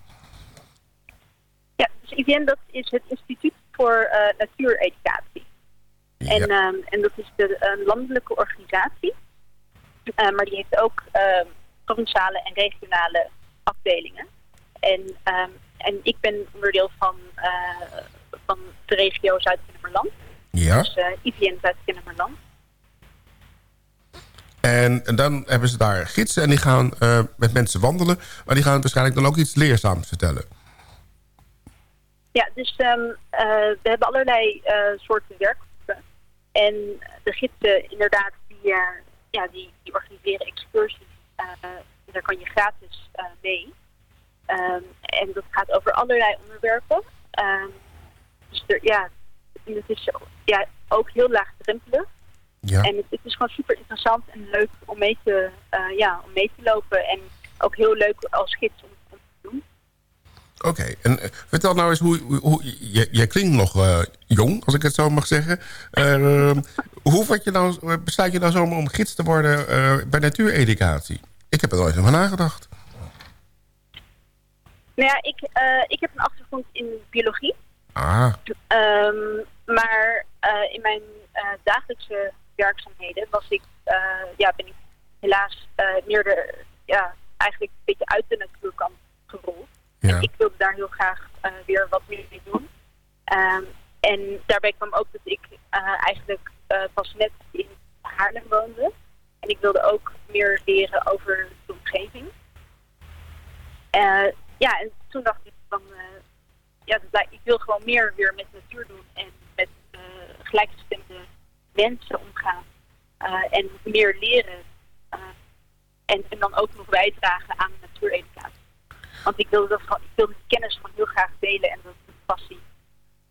Ja, dus IVN dat is het Instituut voor eh, Natuureducatie. En, ehm, en dat is de een landelijke organisatie. Eh, maar die heeft ook ehm, provinciale en regionale afdelingen. En, ehm, en ik ben onderdeel van, van de regio Zuid-Kennemerland. Ja. Dus eh, IVN Zuid-Kennemerland. En, en dan hebben ze daar gidsen en die gaan eh, met mensen wandelen... maar die gaan waarschijnlijk dan ook iets leerzaams vertellen. Ja, dus ehm, eh, we hebben allerlei soorten werkgroepen. En de gidsen inderdaad, die, ja, die, die organiseren excursies. Daar kan je gratis mee. Ehm, en dat gaat over allerlei onderwerpen. Ehm, dus er, ja, het is ja, ook heel laagdrempelig. Ja. En het, het is gewoon super interessant en leuk om mee te, eh, ja, om mee te lopen. En ook heel leuk als gids om, om te doen. Oké, en eh, vertel nou eens hoe... hoe, hoe- jij, klinkt nog eh, jong, als ik het zo mag zeggen. Eh, [LAUGHS] hoe word je nou, besluit je nou zomaar om gids te worden bij natuureducatie? Ik heb er nooit over nagedacht. Nou ja, ik, ik heb een achtergrond in biologie. Ah, Ehm, maar eh, in mijn eh, dagelijkse werkzaamheden was ik, eh, ja, ben ik helaas meer de, ja, eigenlijk een beetje uit de natuurkant gerold. Ja. Ik wilde daar heel graag weer wat meer mee doen. Ehm, en daarbij kwam ook dat ik eigenlijk pas net in Haarlem woonde. En ik wilde ook meer leren over de omgeving. Ja, en toen dacht ik van, ja, dat ik wil gewoon meer weer met natuur doen en met eh, gelijkgestemde mensen omgaan. Eh, en meer leren. Eh, en, en dan ook nog bijdragen aan natuureducatie. Want ik wilde, dat gewoon, ik die kennis gewoon heel graag delen en dat is een passie.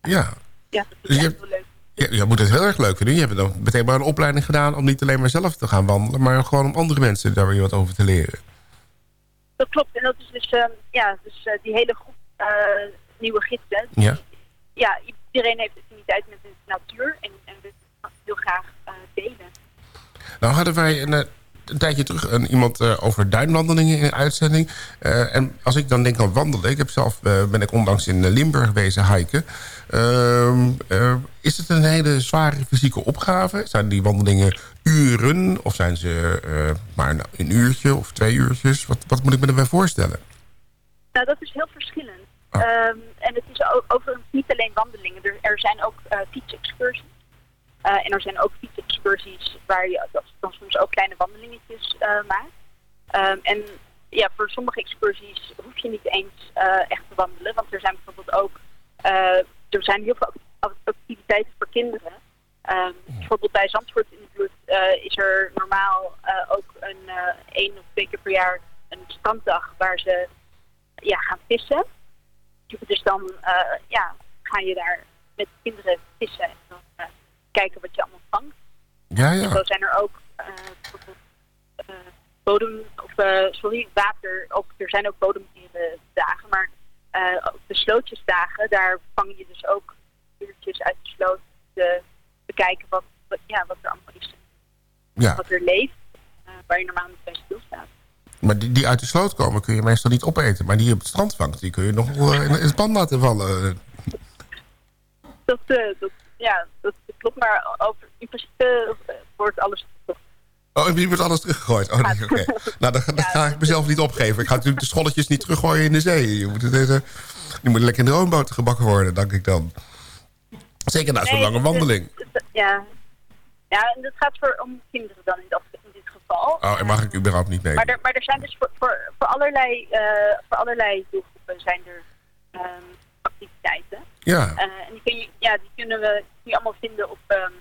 ja. Ja, dat Dus is je, echt heel leuk. je, je moet het heel erg leuk vinden. Je hebt dan meteen maar een opleiding gedaan om niet alleen maar zelf te gaan wandelen... maar gewoon om andere mensen daar weer wat over te leren. Dat klopt. En dat is dus, ehm, ja, dus die hele groep nieuwe gidsen. Ja. Ja, iedereen heeft affiniteit met de natuur en, en wil het heel graag eh, delen. Nou hadden wij een, eh, een tijdje terug een, iemand eh, over duinwandelingen in een uitzending. En als ik dan denk aan wandelen... Ik heb zelf, ben ik onlangs in Limburg wezen hiken. Ehm, eh, is het een hele zware fysieke opgave? Zijn die wandelingen uren? Of zijn ze maar een, een uurtje of twee uurtjes? Wat, wat moet ik me erbij voorstellen? Nou, dat is heel verschillend. Ehm, en het is overigens niet alleen wandelingen. Er, er zijn ook eh fietsexcursies. Eh, en er zijn ook fietsexcursies waar je dat dan soms ook kleine wandelingetjes eh, maakt. Ehm, en ja, voor sommige excursies hoef je niet eens echt te wandelen. Want er zijn bijvoorbeeld ook er zijn heel veel act- activiteiten voor kinderen. Ehm, bijvoorbeeld bij Zandvoort in de buurt is er normaal ook een één of twee keer per jaar een stranddag waar ze ja, gaan vissen. Dus dan eh, ja, ga je daar met kinderen vissen en dan eh, kijken wat je allemaal vangt. Ja, En ja. zo zijn er ook eh, bodem, of sorry, water. Ook, er zijn ook bodemdierendagen, maar ook de slootjesdagen, daar vang je dus ook uurtjes uit de sloot te bekijken wat, wat, ja, wat er allemaal is. Ja. Wat er leeft, eh, waar je normaal niet bij stilstaat. Maar die, die uit de sloot komen kun je meestal niet opeten. Maar die je op het strand vangt, die kun je nog wel in, in het pan laten vallen. Dat, eh, dat, ja, dat klopt, maar over, in principe eh, wordt alles Oh, je wordt alles teruggegooid. Oh, nee, oké. Nou, dan, dan ga ik mezelf niet opgeven. Ik ga natuurlijk de scholletjes niet teruggooien in de zee. Je moet het, eh, die moeten lekker in de roomboot gebakken worden, denk ik dan. Zeker na zo'n Nee, lange wandeling. het- ja. ja, en dat gaat voor om kinderen dan in, dat, geval. Oh, en mag ik überhaupt niet mee? Maar er, maar er zijn dus voor, voor, voor, allerlei, eh, voor allerlei doelgroepen zijn er ehm, activiteiten. Ja. Eh, en die, kun je, ja, die kunnen we die allemaal vinden op, ehm,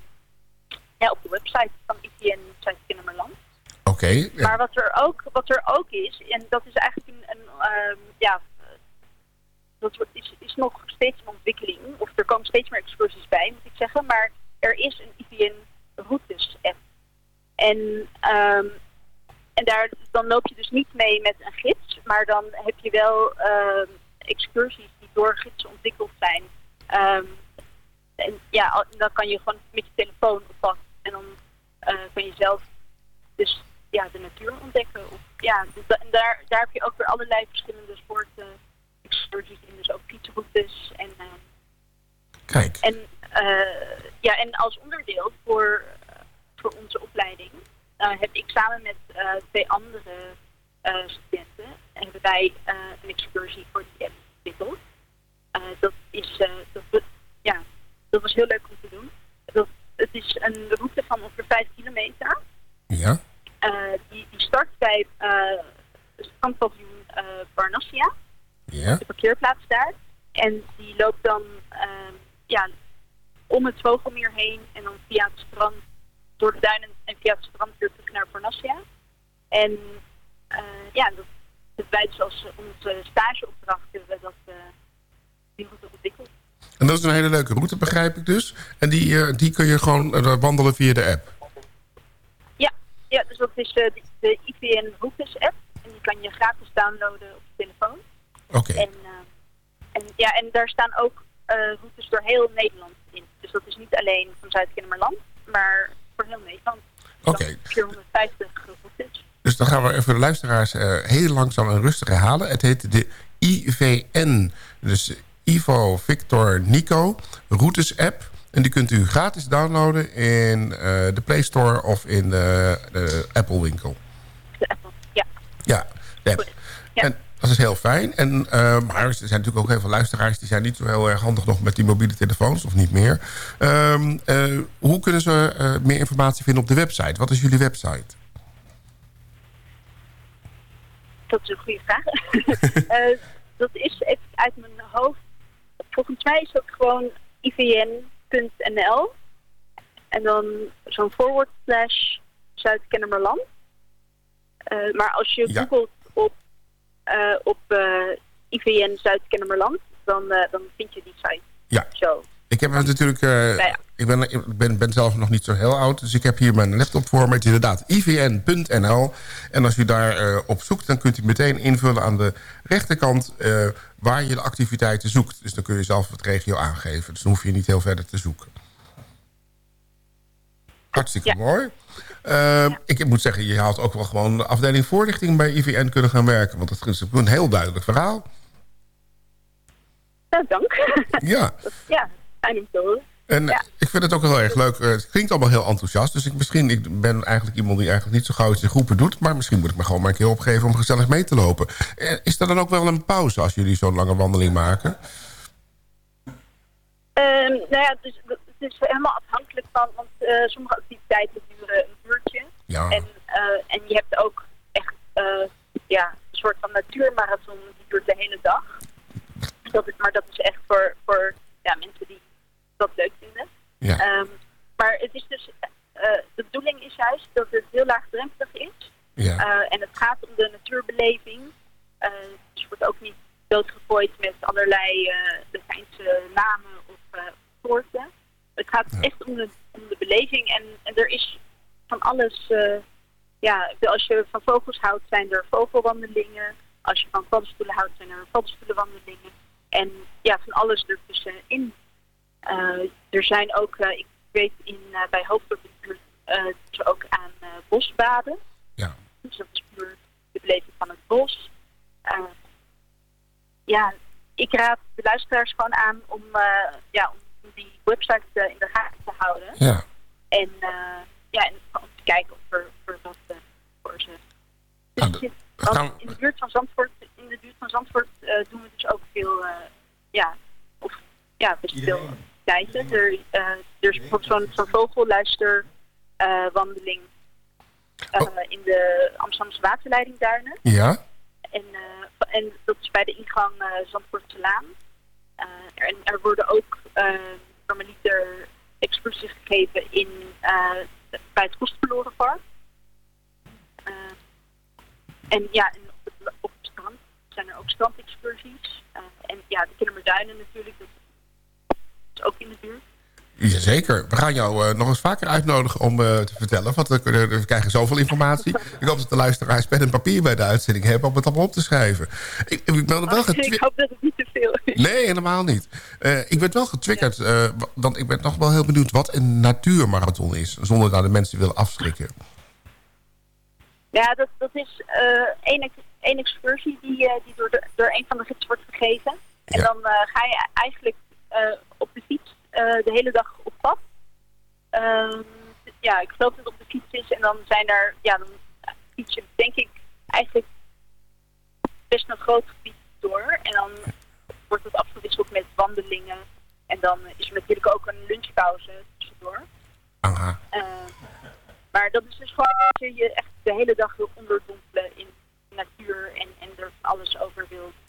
ja, op de website van ITN Zuid-Kennemerland. Oké. ja. Maar wat er, ook, wat er ook is, en dat is eigenlijk een, een ehm, ja, dat is, is nog steeds een ontwikkeling. Of er komen steeds meer excursies bij, moet ik zeggen. Maar er is een IVN routes app. En ehm, en daar, dan loop je dus niet mee met een gids, maar dan heb je wel ehm, excursies die door gidsen ontwikkeld zijn. Ehm, en ja, dan kan je gewoon met je telefoon op pad en dan eh, kan je zelf dus ja, de natuur ontdekken. Of, ja, dus da- en daar, daar heb je ook weer allerlei verschillende soorten excursies in, dus ook fietsroutes en... Kijk. en, eh, ja, en als onderdeel voor, voor onze opleiding eh, heb ik samen met eh, twee andere eh, studenten hebben wij een excursie voor die app ontwikkeld. Dat, is, dat, ja, dat was heel leuk om te doen. Dat, het is een route van ongeveer 5 kilometer. Ja. Die, die start bij het strandpaviljoen Barnassia Ja. de parkeerplaats daar. En die loopt dan ehm, ja, om het Vogelmeer heen en dan via het strand, door de duinen en via het strand weer terug naar Parnassia. En eh, ja, dat dat wij dus als eh, onze stageopdracht hebben we dat eh die route ontwikkeld. En dat is een hele leuke route, begrijp ik dus. En die, eh, die kun je gewoon eh, wandelen via de app. Ja, ja dus dat is eh, de, de IVN Routes app. En die kan je gratis downloaden op je telefoon. Oké. En, eh, en, ja, en daar staan ook eh, routes door heel Nederland in. Dus dat is niet alleen van Zuid-Kennemerland, maar voor heel Nederland. Oké. 450 routes. Dus dan gaan we even de luisteraars eh, heel langzaam en rustig herhalen. Het heet de IVN. Dus Ivo Victor Nico Routes app. En die kunt u gratis downloaden in eh, de Play Store of in de, de Apple winkel. Ja. Ja, de app. En dat is heel fijn. En, eh, maar er zijn natuurlijk ook heel veel luisteraars... die zijn niet zo heel erg handig nog met die mobiele telefoons, of niet meer. Ehm, eh, hoe kunnen ze eh, meer informatie vinden op de website? Wat is jullie website? Dat is een goede vraag. [LAUGHS] Dat is even uit mijn hoofd. Volgens mij is dat gewoon ivn.nl. En dan zo'n forward slash Zuid-Kennemerland. Maar als je Ja. googelt op, eh, op eh, IVN Zuid-Kennemerland, dan, eh, dan vind je die site. Ja. Zo. Ik heb natuurlijk. ja. Ik, ben, ik ben, ben zelf nog niet zo heel oud. Dus ik heb hier mijn laptop voor me. Het is inderdaad ivn.nl. En als u daar op zoekt, dan kunt u meteen invullen aan de rechterkant waar je de activiteiten zoekt. Dus dan kun je zelf het regio aangeven. Dus dan hoef je niet heel verder te zoeken. Hartstikke mooi. Eh, Ik moet zeggen, je had ook wel gewoon de afdeling voorlichting bij IVN kunnen gaan werken. Want dat is een heel duidelijk verhaal. Nou, dank. Ja. [LAUGHS] ja, fijn om te horen. En Ja. ik vind het ook heel erg leuk. Eh, Het klinkt allemaal heel enthousiast. Dus ik, misschien, ik ben eigenlijk iemand die eigenlijk niet zo gauw iets in groepen doet. Maar misschien moet ik me gewoon maar een keer opgeven om gezellig mee te lopen. Eh, Is er dan ook wel een pauze als jullie zo'n lange wandeling maken? Ehm, nou ja, dus, het is helemaal afhankelijk van, want eh, sommige activiteiten duren een uurtje. Ja. En, eh, en je hebt ook echt eh, ja, een soort van natuurmarathon, die duurt de hele dag. Dat is, maar dat is echt voor, voor ja, mensen die dat leuk vinden. Ja. Ehm, maar het is dus, de bedoeling is juist dat het heel laagdrempelig is. Ja. En het gaat om de natuurbeleving. Eh, dus je wordt ook niet doodgegooid met allerlei Latijnse namen of soorten. Het gaat echt om de, om de beleving en, en er is van alles. eh, ja, als je van vogels houdt, zijn er vogelwandelingen. Als je van paddenstoelen houdt, zijn er paddenstoelenwandelingen. En ja, van alles ertussenin. Eh er zijn ook, eh, ik weet in, bij Hoofddorp in de buurt, doen ze ook aan bosbaden. Ja. Dus dat is puur de beleving van het bos. Ja, ik raad de luisteraars gewoon aan om, ja, om die website eh, in de gaten te houden. Ja. En, eh, ja, en gewoon te kijken of er, of er wat eh, voor ze. Dus want in de buurt van Zandvoort, in de buurt van Zandvoort doen we dus ook veel, eh, ja, of ja, best veel activiteiten. Er, eh, er is bijvoorbeeld zo'n vogelluisterwandeling eh, in de Amsterdamse waterleidingduinen. Ja? En, eh, en dat is bij de ingang uh, Zandvoortselaan. Uh, en er worden ook uh, normaliter excursies gegeven in, uh, bij het Kostverlorenpark. Uh, en ja, en op, het, strand zijn er ook strandexcursies. En ja, de Kindermerduinen natuurlijk, dat is ook in de buurt. Jazeker. We gaan jou eh, nog eens vaker uitnodigen om eh, te vertellen. Want we, kunnen- we krijgen zoveel informatie. Ik hoop dat de luisteraars pen en papier bij de uitzending hebben... om het allemaal op te schrijven. Ik, ik ben wel ik hoop dat het niet te veel is. Nee, helemaal niet. Eh, ik ben wel getriggerd, wa- want ik ben nog wel heel benieuwd... wat een natuurmarathon is, zonder dat de mensen willen afschrikken. Ja, dat, dat is één, ex- één excursie die, die door, de, door een van de gidsen wordt gegeven. En dan ga je eigenlijk op de fiets de hele dag op pad. Ehm, ja, ik geloof dat het op de fiets is en dan zijn er, ja, dan fiets je denk ik eigenlijk best een groot gebied door. En dan wordt het afgewisseld met wandelingen. En dan is er natuurlijk ook een lunchpauze tussendoor. Aha. Eh, maar dat is dus gewoon dat je je echt de hele dag wil onderdompelen in de natuur en, en er alles over wil eh, weten. Ja,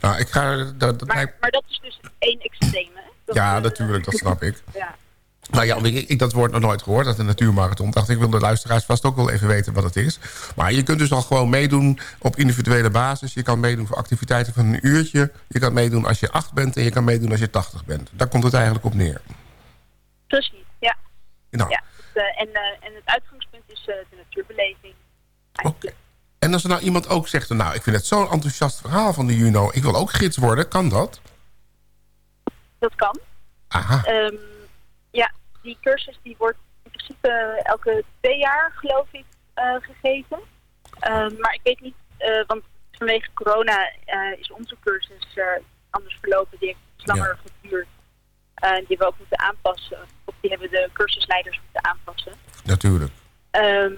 nou, ik ga... Dat, dat Maar, lijkt- maar dat is dus één extreme. Ja, natuurlijk, dat snap ik. Ja. Nou ja, ik, ik dat woord nog nooit gehoord, dat een natuurmarathon. Dacht ik wil de luisteraars vast ook wel even weten wat het is. Maar je kunt dus al gewoon meedoen op individuele basis. Je kan meedoen voor activiteiten van een uurtje. Je kan meedoen als je acht bent en je kan meedoen als je tachtig bent. Daar komt het eigenlijk op neer. Precies, ja. Nou, ja dus, eh, en, eh, en het uitgangspunt is eh, de natuurbeleving. En als er nou iemand ook zegt... nou, ik vind het zo'n enthousiast verhaal van de Juno... ik wil ook gids worden, kan dat? Dat kan. Aha. Ehm, ja, die cursus die wordt in principe elke twee jaar, geloof ik, eh, gegeven. Ehm, maar ik weet niet, eh, want vanwege corona eh, is onze cursus anders verlopen. Die heeft langer geduurd. Eh, die hebben we ook moeten aanpassen. Of die hebben de cursusleiders moeten aanpassen. Natuurlijk. Ehm,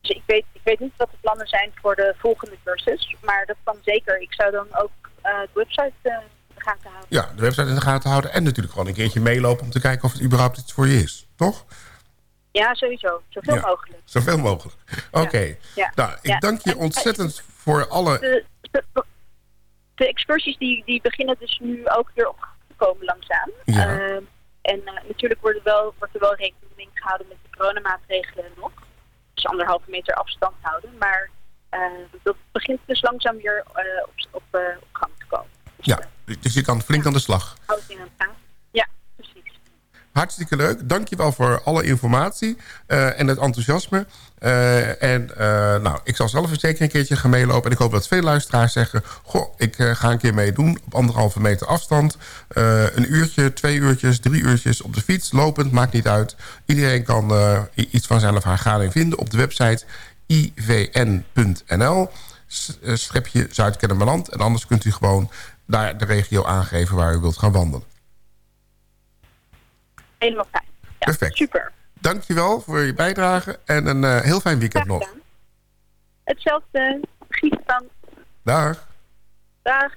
dus ik weet, ik weet niet wat de plannen zijn voor de volgende cursus. Maar dat kan zeker. Ik zou dan ook eh, de website eh, in de gaten houden. Ja, de website in de gaten houden... en natuurlijk gewoon een keertje meelopen... om te kijken of het überhaupt iets voor je is. Toch? Ja, sowieso. Zoveel Ja. mogelijk. Zoveel mogelijk. Oké. Ja. Nou, ik dank je En- ontzettend voor alle... De, de, de excursies die, die beginnen dus nu ook weer op te komen langzaam. Ja. Ehm, en eh, natuurlijk wordt er, wel, wordt er wel rekening gehouden met de coronamaatregelen nog. Dus anderhalve meter afstand houden. Maar eh, dat begint dus langzaam weer eh, op, op, eh, op gang te komen. Ja, dus je kan flink aan de slag. Houd in het Ja. Hartstikke leuk. Dankjewel voor alle informatie eh, en het enthousiasme. Eh, en eh, nou, ik zal zelf zeker een keertje gaan meelopen. En ik hoop dat veel luisteraars zeggen... goh, ik ga een keer meedoen op anderhalve meter afstand. Een uurtje, twee uurtjes, drie uurtjes op de fiets. Lopend, maakt niet uit. Iedereen kan iets van zijn of haar gading vinden op de website ivn.nl. Schepje Zuid-Kennemerland. En anders kunt u gewoon daar de regio aangeven waar u wilt gaan wandelen. Helemaal fijn. Perfect. Super. Dankjewel voor je bijdrage en een eh, heel fijn weekend nog. Hetzelfde. Giet van. Dag. Dag.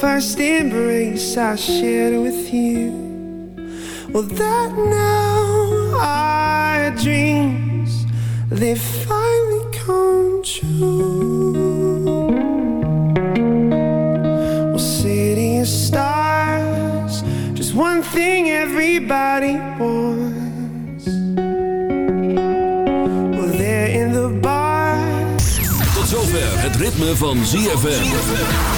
First embrace I shared with you. Well, that now our dreams they finally come true. Well, city of stars, just one thing everybody wants. Well, they're in the bar. Tot zover het ritme van ZFM.